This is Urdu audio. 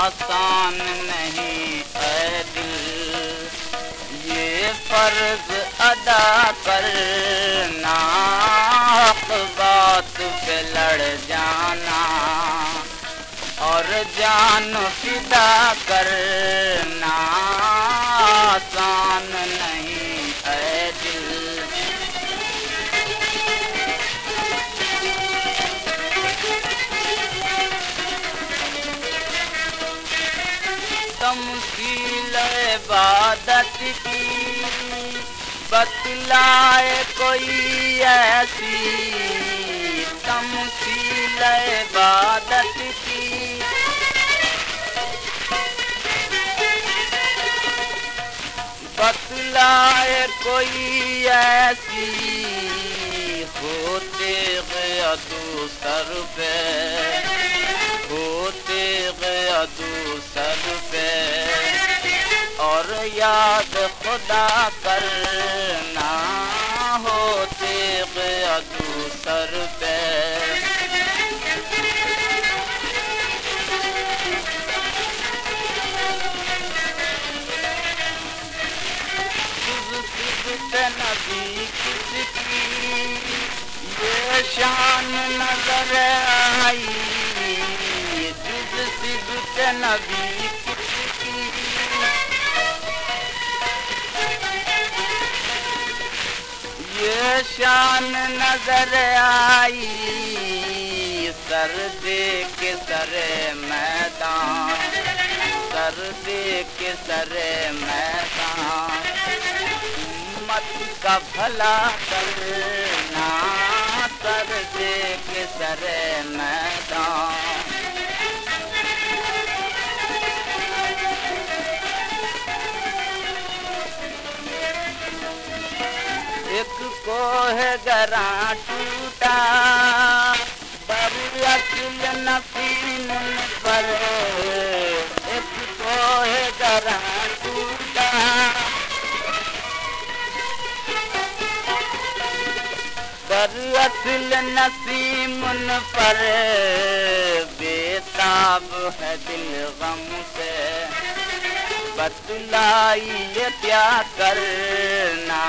آسان نہیں اے دل۔ یہ فرض ادا کرنا، حق بات پہ لڑ جانا۔ اور جان فدا کرنا۔ تمثیل عبادت کی بتلائے کوئی ایسی تمثیل عبادت کی بتلائے کوئی ایسی ہوتے گیا دوسر پہ ہوتے گیا دوسر یاد خدا کرنا ہوتے گیا دوسر پہ۔ نبی کس کی؟ یہ شان نظر آئی۔ جز صبت نبی شان نظر آئی، سر دے کے سر میدان، سر کے سر میدان مت کا بھلا کرنا سر دے کے سر میدان۔ کو ہے گراں ٹوٹا بر اصل نفین پر ایک کو ہے گراں ٹوٹا بر اصل نسیم پر بےتاب ہے دل غم سے بتلائیے کیا کرنا